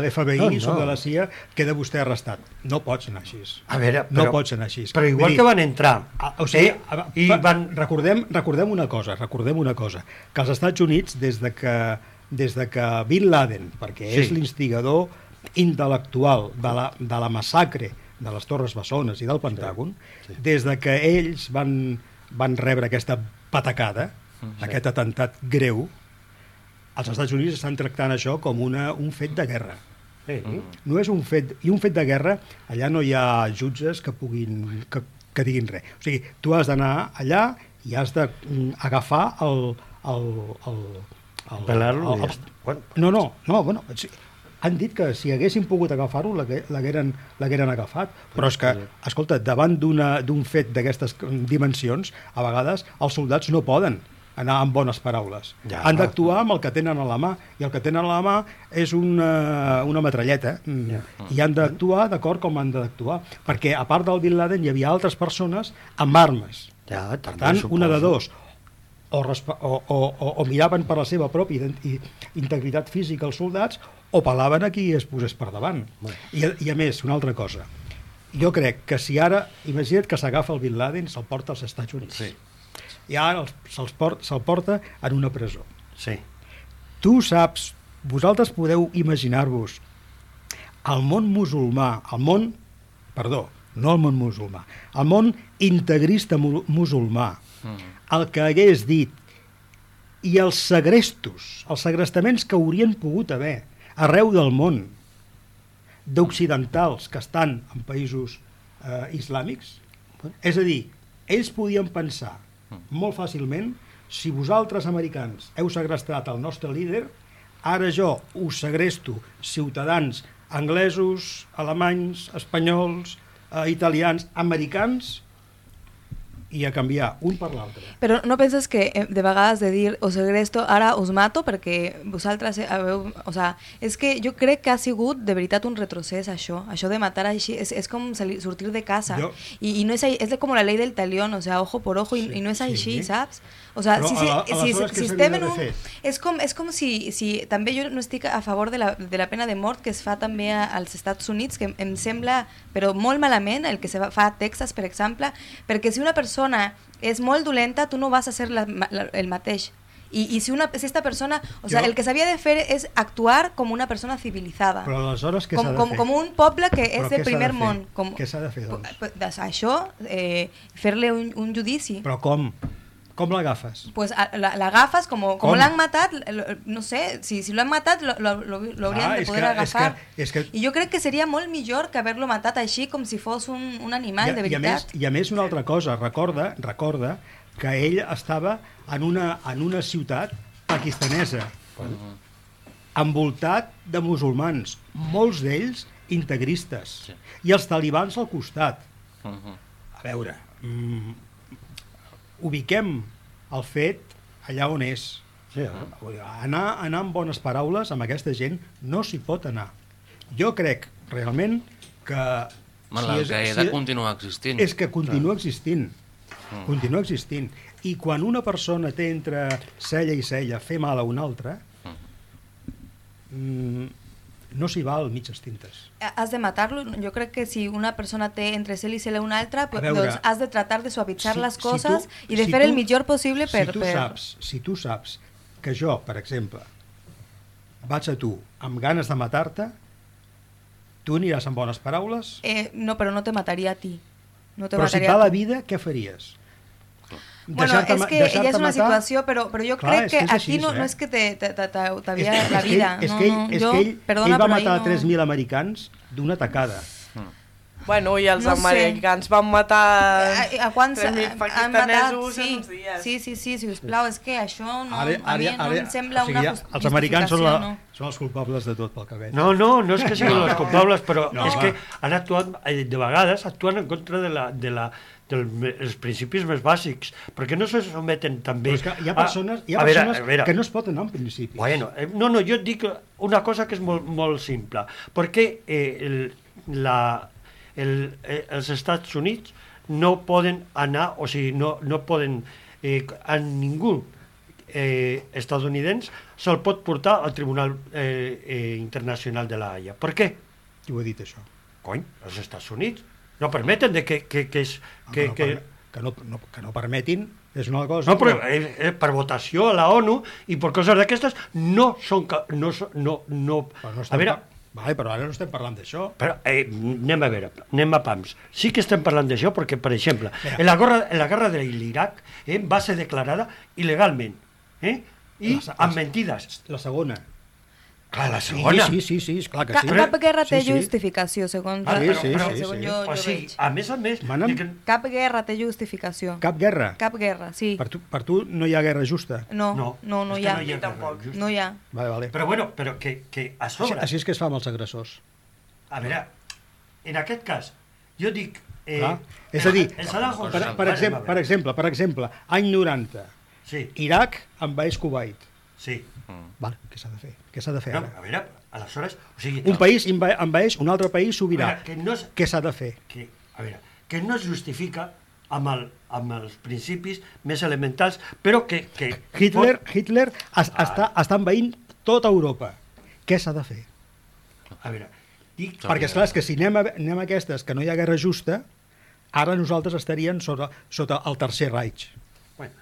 l'FBI, No, no, som de la CIA, queda vostè arrestat. No pots anar així. A veure, però, no pots anar així. Però igual dir, que van entrar, Ah, o sigui, eh, i va- van... recordem, recordem una cosa, recordem una cosa, que als Estats Units, des de que, des de que Bin Laden, perquè Sí. és l'instigador intel·lectual de la, de la massacre de les Torres Bessones i del Pentàgon, sí. des de que ells van, van rebre aquesta patacada, Mm, aquest atemptat greu, els Estats Units estan tractant això com una, un fet de guerra. Sí. No és un fet... I un fet de guerra, allà no hi ha jutges que puguin... que, que diguin res. O sigui, tu has d'anar allà i has d'agafar el... el, el, el, Pelar-lo el- i ja el- està. Bueno, No, no, no, bueno, sí, han dit que si haguessin pogut agafar-ho l'hagueren agafat, però és que, escolta, davant d'un fet d'aquestes dimensions, a vegades els soldats no poden anar amb bones paraules. Ja, han d'actuar amb el que tenen a la mà, i el que tenen a la mà és una, una metralleta, mm, Ja. i han d'actuar d'acord com han d'actuar, perquè a part del Bin Laden hi havia altres persones amb armes. ja, Per tant, una de dos, o, o, o, o, miraven per la seva pròpia integritat física els soldats, o pelaven a qui es posés per davant. I, I a més, una altra cosa, jo crec que si ara, imagina't que s'agafa el Bin Laden i se'l porta als Estats Units. Sí. I ara se'ls port, se'l porta en una presó. Sí. Tu saps, vosaltres podeu imaginar-vos el món musulmà, el món, perdó, no el món musulmà, el món integrista mu musulmà, el que hagués dit i els segrestos, els segrestaments que haurien pogut haver arreu del món d'occidentals que estan en països eh, islàmics. És a dir, ells podien pensar molt fàcilment si vosaltres, americans, heu segrestat el nostre líder, ara jo us segresto ciutadans anglesos, alemanys, espanyols, eh, italians, americans, i a canviar un per l'altre. Però no penses que eh, de vegades de dir us segresto, ara us mato perquè vosaltres haveu... O sea, és que jo crec que ha sigut de veritat un retrocés això, això de matar així, és, és com salir, sortir de casa. Jo- I, I no és, és com la ley del talión, o sea, ojo por ojo, i, Sí, i no és així, sí. saps? O sea, Però si, si, ala- si, aleshores si, què estem en un... És com, és com si, si... També jo no estic a favor de la, de la pena de mort que es fa també a- als Estats Units, que em, em sembla, però molt malament, el que se fa a Texas, per exemple, perquè si una persona és molt dolenta, tu no vas a ser la, la, el mateix. I, i si, una, si esta persona, o sea, Jo- el que s'havia de fer és actuar com una persona civilitzada. Però aleshores què s'ha de com, fer? com un poble que és què de s'ha primer de món. Com, Què s'ha de fer, doncs això, eh, fer-li un, un judici. Però com? Com l'agafes? Pues a- la, la agafas como, como Com? l'han matat, no sé, si, si lo han matat lo, lo, lo, lo haurien Ah, de és poder que- és agafar. que- és que- I jo crec que seria molt millor que haver-lo matat així com si fos un, un animal, de I, a més, veritat. I a més una altra cosa, recorda, recorda que ell estava en una, en una ciutat pakistanesa, envoltat de musulmans, molts d'ells integristes, Sí. i els talibans al costat. Uh -huh. A veure, mm, ubiquem el fet allà on és. Sí, eh? Anar, anar amb bones paraules amb aquesta gent no s'hi pot anar. Jo crec realment que... Bueno, si que és- he de si- continuar existint. és que continua existint. Continua existint. I quan una persona té entre cella i cella fer mal a una altra, mm, no s'hi val mitges tintes. Has de matar-lo. Jo crec que si una persona té entre cel i cel una altra, pues, veure, doncs has de tratar de suavitzar Si- les si coses tu- i de si fer tu- el millor possible per... si tu per... saps, si tu saps que jo, per exemple, vaig a tu amb ganes de matar-te, tu aniràs amb bones paraules, Eh, no, però no te mataria a ti. No te però si et va a la vida, què faries? Bueno, és que ja deixar-te és una matar? situació, però, però jo Clar, crec que, que aquí així, no, eh? no és que te- te- te- te- És t'havia que- la vida. és no, que ell, no, és jo, que ell, perdona, ell va matar no... 3.000 americans d'una tacada. Bueno, i els No no sé. americans van matar A, a quants 3.000 han matat? en Sí, uns dies. sí, sí, sí, sisplau, és que això no, Ara, a mi ara, no ara, em sembla o sigui, una ja, just- els americans són, la, justificació, no. són els culpables de tot, pel que veig. No, no, no és que siguin els culpables, però No, és va. que han actuat, eh, de vegades actuen en contra de la, de la, dels principis més bàsics, perquè no se someten també... Però és que hi ha persones, hi ha a veure, persones a veure, que no es poden anar en principi. Bueno, eh, no, no, jo et dic una cosa que és molt, molt simple. Perquè eh, el, la, el, eh, els Estats Units no poden anar, o sigui, no, no poden, eh, a ningú eh, estadounidense se'l pot portar al Tribunal eh, eh, Internacional de la Haia. Per què? Qui ho ha dit, això? Cony, els Estats Units no permeten de que, que, que, és, que, que, no, que, per, que, no, no, que no permetin és una cosa... no, però eh, eh, per votació a la ONU i per coses d'aquestes no són... No, no, no, no a veure, pa- vale, però ara no estem parlant d'això. però, eh, anem a veure, anem a pams. Sí que estem parlant d'això perquè, per exemple, Mira. en la, guerra, en la guerra de l'Iraq eh, va ser declarada il·legalment eh, i La amb mentides. La segona. Clar, la Sí, segona. sí, sí, sí, és clar que sí. cap guerra té Sí, sí. justificació, segons, Ah, sí, la- sí, però, sí, segons sí. jo, o jo sigui, veig. a més a més... Mana'm. dic que- Cap guerra té justificació. Cap guerra. Cap guerra, sí. Per tu, per tu no hi ha guerra justa. No, No, no, no, és hi que ha. no hi ha tampoc. guerra justa. No hi ha. Vale, vale. Però bueno, però que, que a Així, sobre... així és que es fa amb els agressors. A veure, en aquest cas, jo dic... Eh, Clar. És a dir, el Saddam per, per, exemple, per exemple, per exemple, any 90, Sí, Iraq envaeix Kuwait. sí. Vale, què s'ha de fer? Què s'ha de fer No, ara? a veure, aleshores... O sigui, Un país enva- envaeix un altre país sobirà. veure, que no és, Què s'ha de fer? que, a veure, que no es justifica amb, el, amb els principis més elementals, però que... que Hitler, pot- Hitler es, està, està envaint tota Europa. Què s'ha de fer? A veure, dic... Perquè, esclar, és que si anem a, anem a aquestes, que no hi ha guerra justa, ara nosaltres estaríem sota, sota el Tercer Reich. Bueno,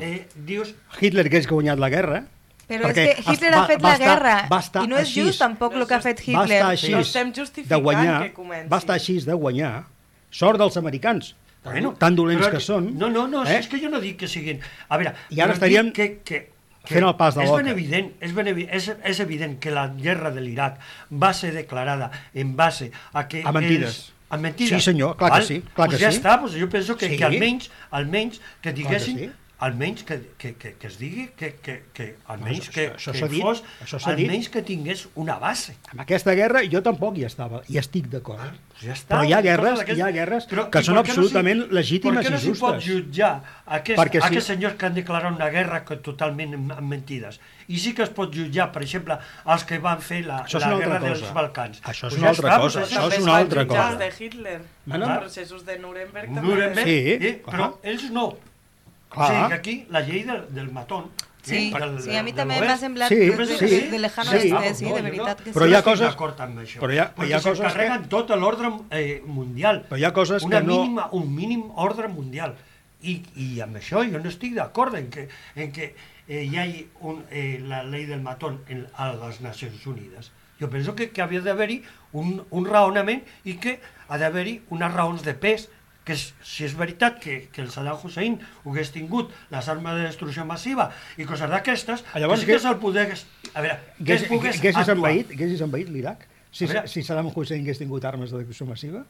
eh, dius... Hitler hagués guanyat la guerra, Però és perquè que Hitler es- ha fet va la guerra va estar i no és així. just tampoc el que ha fet va Hitler. estar així No estem de justificant guanyar, que comenci. va estar així de guanyar, sort dels americans, Bueno, tan dolents però que són. No, no, no, eh? és que jo no dic que siguin... A veure, I ara estaríem que, que, que fent el pas de és l'oca. ben evident, és, ben evi és, és evident que la guerra de l'Iraq va ser declarada en base a que... A mentides. Els, a mentides. Sí, senyor, clar que sí, clar pues que ja sí. està, pues jo penso que, Sí. que almenys, almenys que que diguessin... sí. Almenys que, que, que, que es digui que, que, que almenys això- que, això que s'ha dit, fos, això s'ha dit. almenys que tingués una base. Amb aquesta guerra jo tampoc hi estava, hi estic d'acord. Pues ja està. Però hi ha I guerres, d'aquestes. hi ha guerres Però, que i són què no absolutament s'hi- legítimes Per què no i s'hi pot justes? jutjar aquest, Perquè si- aquests senyors que han declarat una guerra que totalment amb mentides? I sí que es pot jutjar, per exemple, els que van fer la, Això és la guerra cosa. dels Balcans. Això és Pues una ja altra està, cosa, això és una altra cosa. Els de Hitler. Bueno. Els processos de Nuremberg. Nuremberg, Sí, eh, però ells no. Clar. O sigui que aquí la llei del, del matón... Sí, eh, del- sí, a mi també m'ha semblat Sí, de, sí, de, de lejano sí. este, sí, de veritat que Però sí. hi ha estic coses- d'acord amb això, però hi ha- perquè hi ha coses que- tot l'ordre eh, mundial. Però hi ha coses una que no- mínima, un mínim ordre mundial. I, I amb això jo no estic d'acord en que, en que eh, hi hagi un, eh, la llei del matón en, a les Nacions Unides. Jo penso que, que havia d'haver-hi un, un raonament i que ha d'haver-hi unes raons de pes que és, si és veritat que, que el Saddam Hussein hagués tingut les armes de destrucció massiva i coses d'aquestes, Ah, Llavors, que sí que se'l pogués... A veure, que es pogués haguessis actuar. envaït, haguessis envaït l'Iraq? Si, si Saddam Hussein hagués tingut armes de destrucció massiva?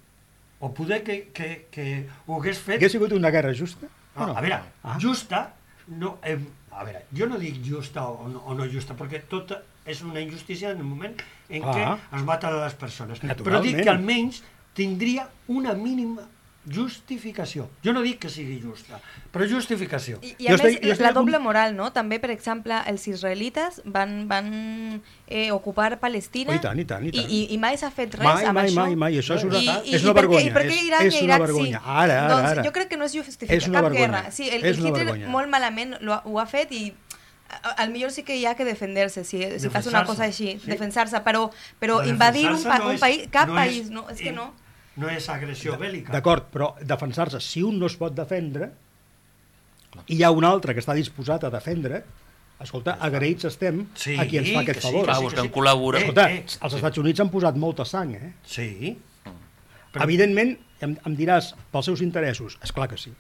O poder que, que, que ho hagués fet... Hagués sigut una guerra justa? No, no? a veure, Ah. justa, no, eh, a veure, jo no dic justa o no, o no justa, perquè tot és una injustícia en el moment en Ah. què es maten a les persones. Però dic que almenys tindria una mínima justificació. Jo no dic que sigui justa, però justificació. I, i a Jo més, estic- jo la doble moral, no? També, per exemple, els israelites van, van eh, ocupar Palestina Oh, i tant, i tant, i tant. i, i mai s'ha fet res Mai, amb mai, això. mai, mai. Això és una, I, i, és i una per què- vergonya. I per què és, Iran és i una Iraq vergonya. sí? Ara, ara, doncs, ara. Jo crec que no es justifica És una cap vergonya. guerra. Sí, el, És el una Hitler vergonya. molt malament lo, ha- ho ha fet i al millor sí que hi ha que defender-se si, si fas una cosa així, sí. defensar-se, però, però Però invadir un, pa, no un és- país, cap no país, és- no, és que no. No és agressió bèl·lica. D'acord, però defensar-se, si un no es pot defendre, i hi ha un altre que està disposat a defendre, escolta, agraïts estem Sí, a qui ens fa aquest que sí, favor. Clar, que sí, sí. col·laborar. Escolta, Eh, eh, els Estats Units han posat molta sang, eh? Sí. Però... Evidentment, em, em diràs, pels seus interessos, és clar que sí,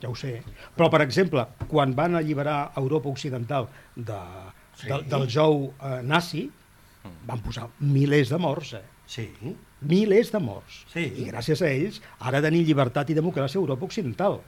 ja ho sé. Però, per exemple, quan van alliberar Europa Occidental de, Sí. de, del jou eh, nazi, van posar milers de morts, eh? Sí. Milers de morts. Sí. I gràcies a ells, ara tenim llibertat i democràcia a Europa Occidental.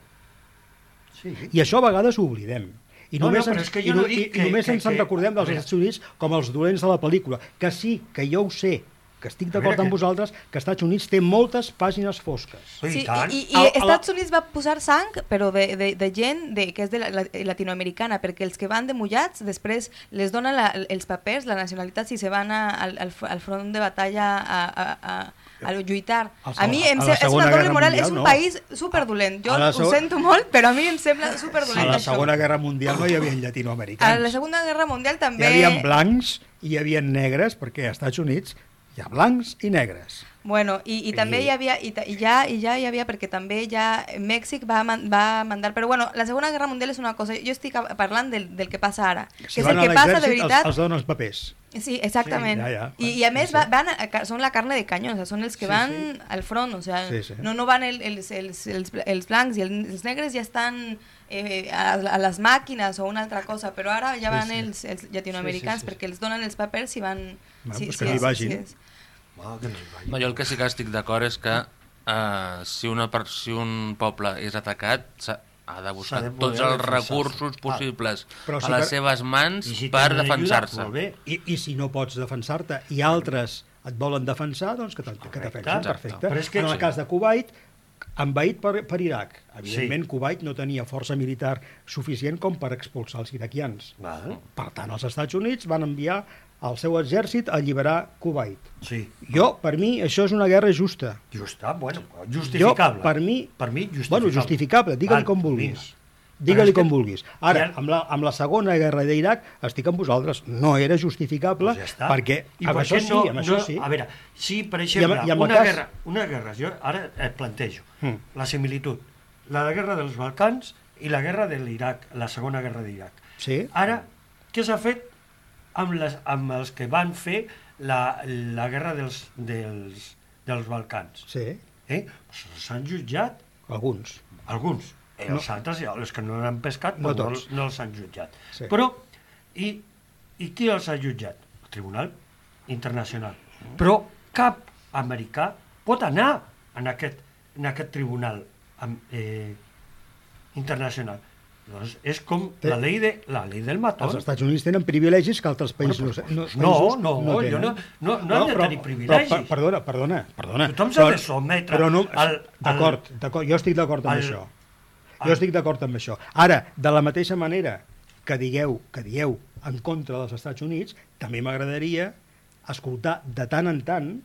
sí. I això a vegades ho oblidem. I No, no, només, però ens, i, no no, i, que- i només que- ens en que- recordem dels. Estats Units com els dolents de la pel·lícula. Que sí, que jo ho sé, que estic d'acord amb que- vosaltres, que Estats Units té moltes pàgines fosques. Sí, i, i, A- a i la- Estats Units va posar sang, però de, de, de gent de, que és de la, la, latinoamericana, perquè els que van de mullats després les donen la, els papers, la nacionalitat, si se van a, al, al, al front de batalla a, a, a, a lo lluitar. A A mi la- em a se- la és una doble moral, Mundial, és un no. país superdolent. Jo A la ho seg- sento molt, però a mi em sembla A superdolent la això. Segona Guerra Mundial no hi havia A llatinoamericans. la Segona Guerra Mundial Hi també... havia blancs hi havia negres, perquè als Estats Units hi ha blancs i negres. Bueno, i, i també I- hi havia, i, i, ja, i ja hi havia, perquè també ja Mèxic va, man, va mandar, però bueno, la Segona Guerra Mundial és una cosa, jo estic parlant del, del que passa ara, que Si és van el que passa de veritat... Els, els donen els papers. Sí, exactament. Sí, ja, ja. I, I a més Sí, sí. va, van a, són la carne de canyó, o sea, són els que Sí, van sí. al front, o sea, Sí, sí. no, no van el, els, els, els, els blancs i el- els negres ja estan eh, a, a les màquines o una altra cosa, però ara ja Sí, van sí. els, els llatinoamericans Sí, sí, sí, sí. perquè els donen els papers i van... Bueno, doncs que no hi vagin. és. Ah, que no jo el que sí que estic d'acord és que uh, si, una, per- si un poble és atacat, ha de buscar de tots els recursos possibles Però a sí les que- seves mans I si per defensar-se. I, I si no pots defensar-te i altres et volen defensar, doncs que Exacte. perfecte. Però és que- en el cas de Kuwait, envaït per, per Iraq. Evidentment, Sí. Kuwait no tenia força militar suficient com per expulsar els iraquians. Val. Per tant, els Estats Units van enviar el seu exèrcit a alliberar Kuwait. Sí. Jo, per mi, això és una guerra justa. Justa, bueno, justificable. Jo, per mi... Per mi, justificable. Bueno, justificable, digue-li Val, com vulguis. Digue-li com que- vulguis. Ara, amb la, amb la segona guerra d'Iraq estic amb vosaltres. No era justificable Doncs ja perquè I amb per això què sí, no, amb això no, sí. A veure, si per exemple, I amb el una, cas- guerra, una guerra, jo ara et plantejo Mm. la similitud, la de guerra dels Balcans i la guerra de l'Iraq, la segona guerra d'Iraq. Sí. Ara, què s'ha fet amb, les, amb els que van fer la, la guerra dels, dels, dels Balcans? Sí, Eh? S'han jutjat alguns. alguns. Eh, No. els altres, els que no han pescat, No no, no, els han jutjat. Sí. Però, i, i qui els ha jutjat? El Tribunal Internacional. Però cap americà pot anar en aquest, en aquest tribunal eh, internacional. Doncs és com Té- la llei, de, la llei del mató. Els Estats Units tenen privilegis que altres països Bueno, no, pues, no, no, països no, jo tenen. no- no- no han de tenir privilegis. Però, per- perdona, perdona, perdona. Tothom s'ha de sotmetre Però no, al- d'acord, d'acord, jo estic d'acord amb al- això. al- Jo estic d'acord amb això. Ara, de la mateixa manera que digueu que dieu en contra dels Estats Units, també m'agradaria escoltar de tant en tant,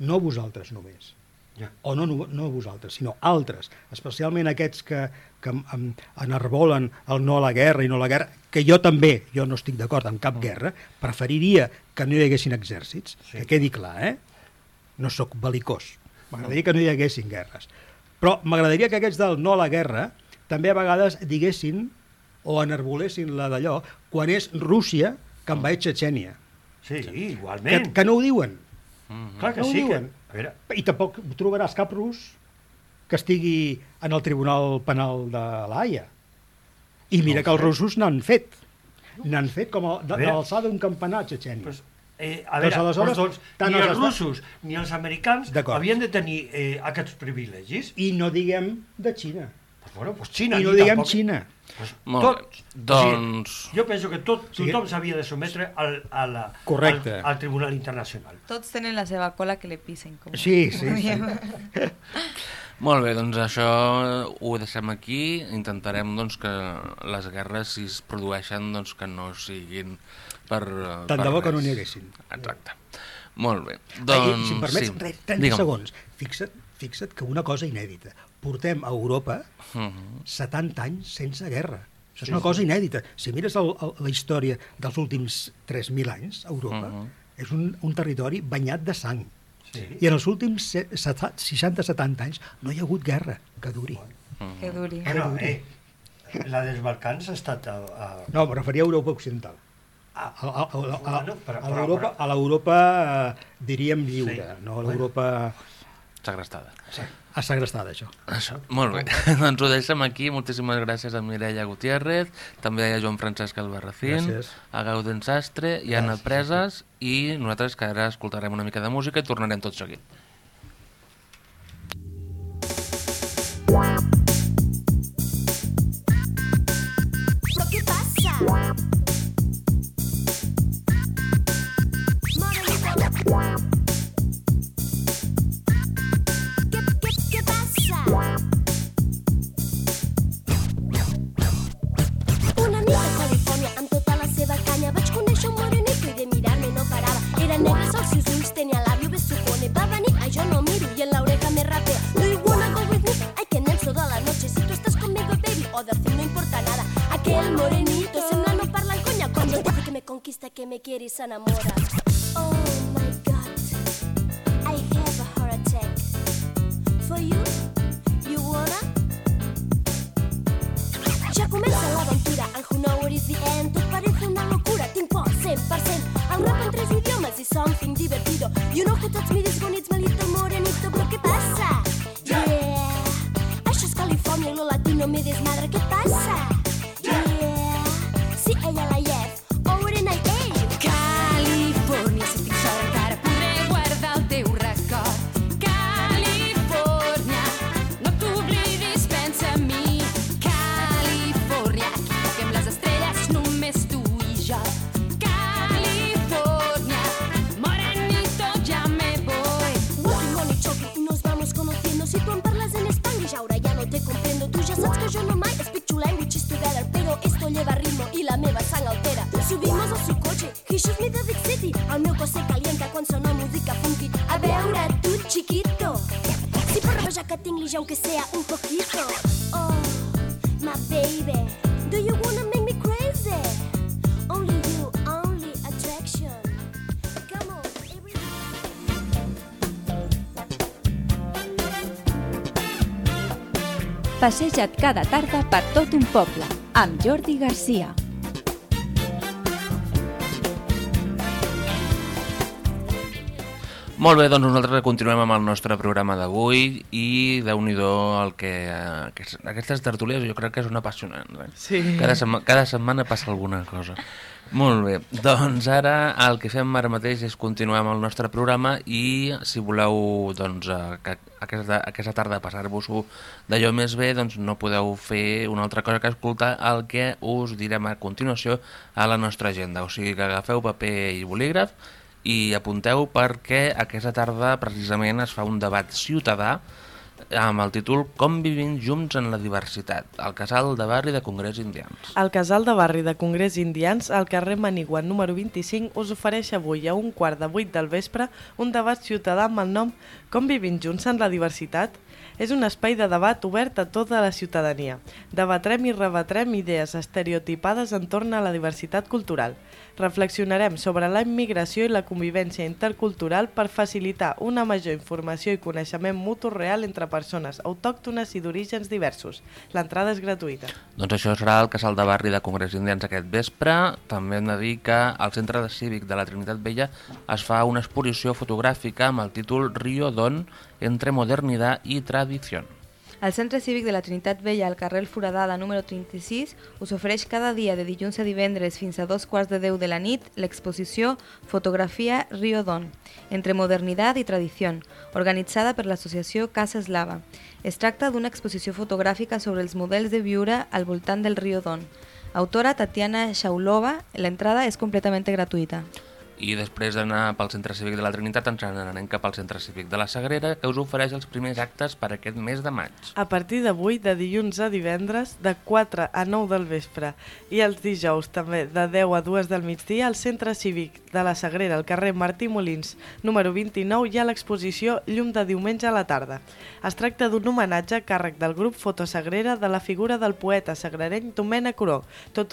no vosaltres només, Ja. o no, no, no vosaltres, sinó altres, especialment aquests que, que em- enarbolen el no a la guerra i no a la guerra, que jo també, jo no estic d'acord amb cap guerra, preferiria que no hi haguessin exèrcits, Sí. que quedi clar, eh? No sóc belicós, m'agradaria que no hi haguessin guerres. Però m'agradaria que aquests del no a la guerra també a vegades diguessin o enarbolessin la d'allò quan és Rússia que envaeix Txetxènia. Sí, Que, igualment. que no ho diuen. Clar que no ho sí. Que, diuen. A veure, I tampoc trobaràs cap rus que estigui en el Tribunal Penal de l'Haia. I mira No que els russos n'han fet. N'han fet com a, de, l'alçada d'un campanar a Txetxènia. pues, eh, a Doncs veure, aleshores, doncs, tant ni els els russos ni els americans havien de tenir eh, aquests privilegis. I no diguem de Xina. Pues, bueno, pues Xina, I no diguem tampoc- Xina. Pues, Molt tot. Doncs- o sigui, jo penso que tot, tothom s'havia de sometre al, a la, Correcte. al, al Tribunal Internacional. Tots tenen la seva cola que le pisen. Com... Sí, sí, sí. Molt bé, doncs això ho deixem aquí. Intentarem doncs, que les guerres, si es produeixen, doncs, que no siguin per eh, Tant per de bo que res. no n'hi haguessin. Exacte. Molt bé. Ai, Doncs, si em permets, sí. res, 30 Digue'm. segons. Fixa't, fixa't que una cosa inèdita. Portem a Europa Mhm. 70 anys sense guerra. Això és una cosa inèdita. Si mires el, el, la història dels últims 3.000 anys a Europa, Mhm. és un, un territori banyat de sang. Sí. I en els últims 60-70 anys no hi ha hagut guerra que duri. Que duri. Bueno, eh, la dels Balcans ha estat... A, a... No, em referia a Europa Occidental. A, a, a, a, a, a l'Europa, a l'Europa eh, diríem lliure, Sí. no a l'Europa Segrestada. assegrestada, això. Això. Molt bé. doncs ho deixem aquí. Moltíssimes gràcies a Mireia Gutiérrez, també a Joan Francesc Albarracín, Gràcies. a Gauden Sastre i a Anna Preses, i nosaltres que ara escoltarem una mica de música i tornarem tot seguit. de Babani, ay yo no miro y en la oreja me rapea. Do you wanna go with me? Ay que en toda la noche, si tú estás conmigo baby, o de no importa nada. Aquel morenito sembla no parla en coña cuando dice que me conquista, que me quiere y se enamora. Oh my god, I have a heart attack. For you, you wanna? Ya comienza la aventura, and who know what is the end. Todo parece una locura, tiempo, se pasen. Al rap en tres minutos. I something divertido. You know who touch me this one, it's my little morenito Però què Passeja't cada tarda per tot un poble, amb Jordi Garcia. Molt bé, doncs nosaltres continuem amb el nostre programa d'avui i déu nhi el que... Aquestes tertúlies jo crec que són apassionants. Eh? Sí. Cada, setma, cada setmana passa alguna cosa. Molt bé, doncs ara el que fem ara mateix és continuar amb el nostre programa i si voleu doncs, eh, que aquesta, aquesta tarda passar-vos-ho d'allò més bé, doncs no podeu fer una altra cosa que escoltar el que us direm a continuació a la nostra agenda. O sigui que agafeu paper i bolígraf i apunteu perquè aquesta tarda precisament es fa un debat ciutadà amb el títol Com vivim junts en la diversitat, al casal de barri de Congrés Indians. El casal de barri de Congrés Indians, al carrer Manigua número 25, us ofereix avui a un quart de vuit del vespre un debat ciutadà amb el nom Com vivim junts en la diversitat? És un espai de debat obert a tota la ciutadania. Debatrem i rebatrem idees estereotipades entorn a la diversitat cultural. Reflexionarem sobre la immigració i la convivència intercultural per facilitar una major informació i coneixement mutu real entre persones autòctones i d'orígens diversos. L'entrada és gratuïta. Doncs això serà el casal de barri de Congrés Indians aquest vespre. També hem de dir que al Centre Cívic de la Trinitat Vella es fa una exposició fotogràfica amb el títol Río Don entre modernitat i tradició. El Centre Cívic de la Trinitat Vella, al carrer Foradada número 36, us ofereix cada dia de dilluns a divendres fins a dos quarts de deu de la nit l'exposició Fotografia Río Don, entre modernitat i tradició, organitzada per l'associació Casa Eslava. Es tracta d'una exposició fotogràfica sobre els models de viure al voltant del Río Don. Autora Tatiana Shaulova, l'entrada és completament gratuïta. I després d'anar pel Centre Cívic de la Trinitat ens n'anem cap al Centre Cívic de la Sagrera que us ofereix els primers actes per aquest mes de maig. A partir d'avui, de dilluns a divendres, de 4 a 9 del vespre i els dijous també de 10 a 2 del migdia al Centre Cívic de la Sagrera, al carrer Martí Molins, número 29, hi ha l'exposició Llum de diumenge a la tarda. Es tracta d'un homenatge a càrrec del grup Fotosagrera de la figura del poeta sagrareny Domènec Coró, tot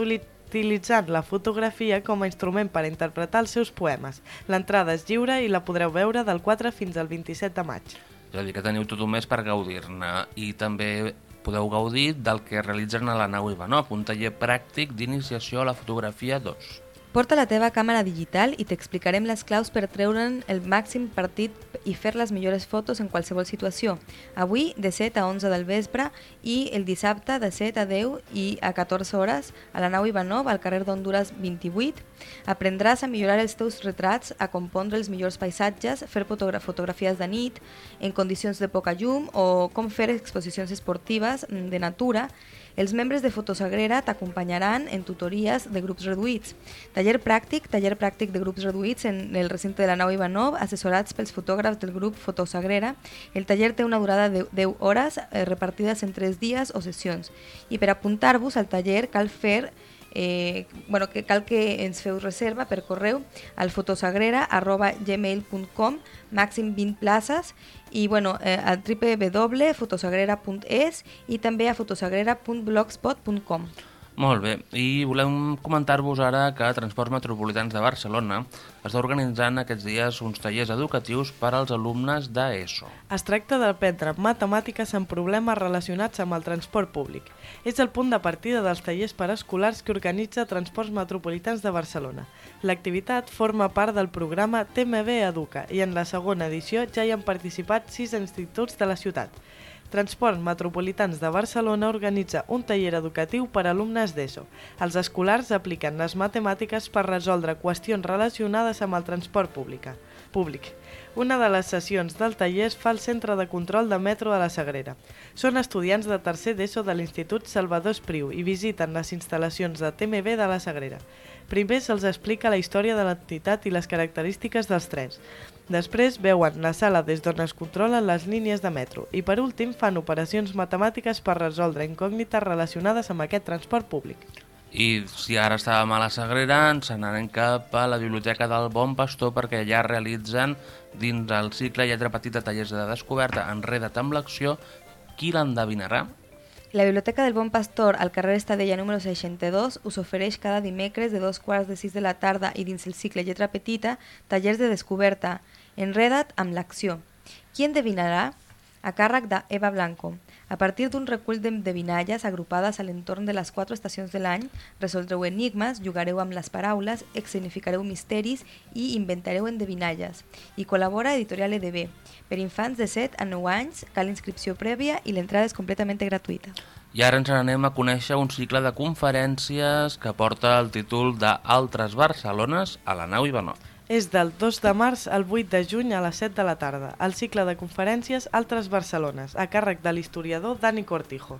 utilitzant la fotografia com a instrument per interpretar els seus poemes. L'entrada és lliure i la podreu veure del 4 fins al 27 de maig. És a dir, que teniu tot un mes per gaudir-ne i també podeu gaudir del que realitzen a la nau Ivanov, un taller pràctic d'iniciació a la fotografia 2. Porta la teva càmera digital i t'explicarem les claus per treure'n el màxim partit i fer les millors fotos en qualsevol situació. Avui de 7 a 11 del vespre i el dissabte de 7 a 10 i a 14 hores a la nau Ivanov al carrer d'Honduras 28. Aprendràs a millorar els teus retrats, a compondre els millors paisatges, fer fotogra fotografies de nit en condicions de poca llum o com fer exposicions esportives mm, de natura els membres de Fotosagrera t'acompanyaran en tutories de grups reduïts. Taller pràctic, taller pràctic de grups reduïts en el recinte de la nau Ivanov, assessorats pels fotògrafs del grup Fotosagrera. El taller té una durada de 10 hores eh, repartides en 3 dies o sessions. I per apuntar-vos al taller cal fer eh, bueno, que cal que ens feu reserva per correu al fotosagrera.gmail.com màxim 20 places i bueno, eh, al www.fotosagrera.es i també a fotosagrera.blogspot.com Molt bé, i volem comentar-vos ara que Transports Metropolitans de Barcelona està organitzant aquests dies uns tallers educatius per als alumnes d'ESO. Es tracta d'aprendre matemàtiques amb problemes relacionats amb el transport públic. És el punt de partida dels tallers per escolars que organitza Transports Metropolitans de Barcelona. L'activitat forma part del programa TMB Educa i en la segona edició ja hi han participat sis instituts de la ciutat. Transports Metropolitans de Barcelona organitza un taller educatiu per a alumnes d'ESO. Els escolars apliquen les matemàtiques per resoldre qüestions relacionades amb el transport pública, públic. Una de les sessions del taller es fa al Centre de Control de Metro de la Sagrera. Són estudiants de tercer d'ESO de l'Institut Salvador Espriu i visiten les instal·lacions de TMB de la Sagrera. Primer se'ls explica la història de l'entitat i les característiques dels trens. Després veuen la sala des d'on es controlen les línies de metro i per últim fan operacions matemàtiques per resoldre incògnites relacionades amb aquest transport públic. I si ara estàvem a la Sagrera, ens n'anem cap a la Biblioteca del Bon Pastor perquè allà realitzen, dins el cicle Lletra Petita Tallers de Descoberta, Enreda't amb l'acció, qui l'endevinarà? La Biblioteca del Bon Pastor, al carrer Estadella número 62, us ofereix cada dimecres de dos quarts de sis de la tarda i dins el cicle Lletra Petita, tallers de descoberta, enreda't amb l'acció. Qui endevinarà? A càrrec d'Eva Blanco. A partir d'un recull d'endevinalles agrupades a l'entorn de les quatre estacions de l'any, resoldreu enigmes, jugareu amb les paraules, exsignificareu misteris i inventareu endevinalles. I col·labora Editorial EDB. Per infants de 7 a 9 anys cal inscripció prèvia i l'entrada és completament gratuïta. I ara ens n'anem a conèixer un cicle de conferències que porta el títol d'Altres Barcelones a la nau Ivanov. És del 2 de març al 8 de juny a les 7 de la tarda, el cicle de conferències Altres Barcelones, a càrrec de l'historiador Dani Cortijo.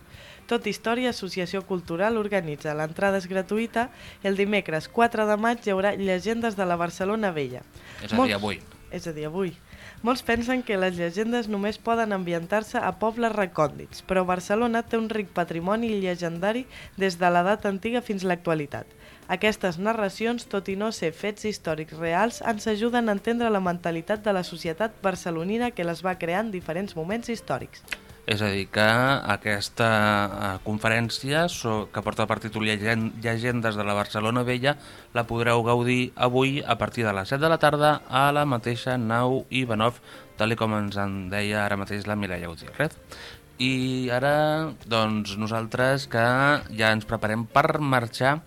Tot Història Associació Cultural organitza, l'entrada és gratuïta i el dimecres 4 de maig hi haurà llegendes de la Barcelona Vella. És a dir, avui. És a dir, avui. Molts pensen que les llegendes només poden ambientar-se a pobles recòndits, però Barcelona té un ric patrimoni llegendari des de l'edat antiga fins a l'actualitat. Aquestes narracions, tot i no ser fets històrics reals, ens ajuden a entendre la mentalitat de la societat barcelonina que les va crear en diferents moments històrics. És a dir, que aquesta eh, conferència que porta per títol Llegen- Llegendes de la Barcelona Vella la podreu gaudir avui a partir de les 7 de la tarda a la mateixa nau Ivanov, tal com ens en deia ara mateix la Mireia Gutiérrez. I ara, doncs, nosaltres que ja ens preparem per marxar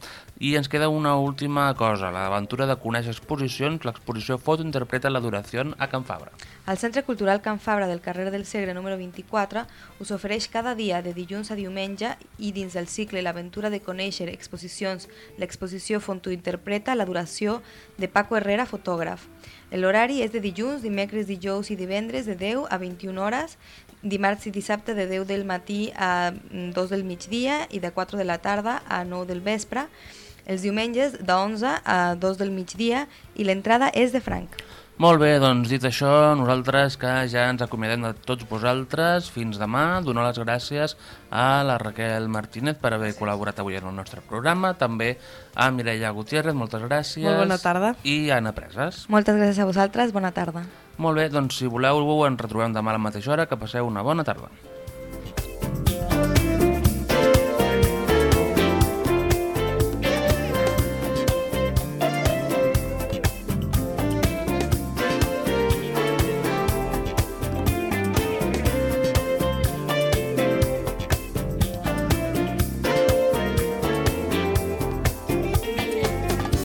i ens queda una última cosa, l'aventura de conèixer exposicions, l'exposició Foto interpreta la duració a Can Fabra. El Centre Cultural Can Fabra del carrer del Segre número 24 us ofereix cada dia de dilluns a diumenge i dins del cicle L'aventura de conèixer exposicions, l'exposició Fonto interpreta la duració de Paco Herrera, fotògraf. L'horari és de dilluns, dimecres, dijous i divendres de 10 a 21 hores, dimarts i dissabte de 10 del matí a 2 del migdia i de 4 de la tarda a 9 del vespre, els diumenges de 11 a 2 del migdia i l'entrada és de franc. Molt bé, doncs dit això, nosaltres que ja ens acomiadem de tots vosaltres, fins demà, donar les gràcies a la Raquel Martínez per haver col·laborat avui en el nostre programa, també a Mireia Gutiérrez, moltes gràcies. Molt bona tarda. I a Anna Preses. Moltes gràcies a vosaltres, bona tarda. Molt bé, doncs si voleu ens retrobem demà a la mateixa hora, que passeu una bona tarda.